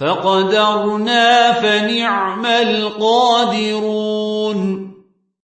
فقدرنا فنعم القادرون